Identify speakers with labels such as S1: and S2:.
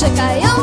S1: czekają.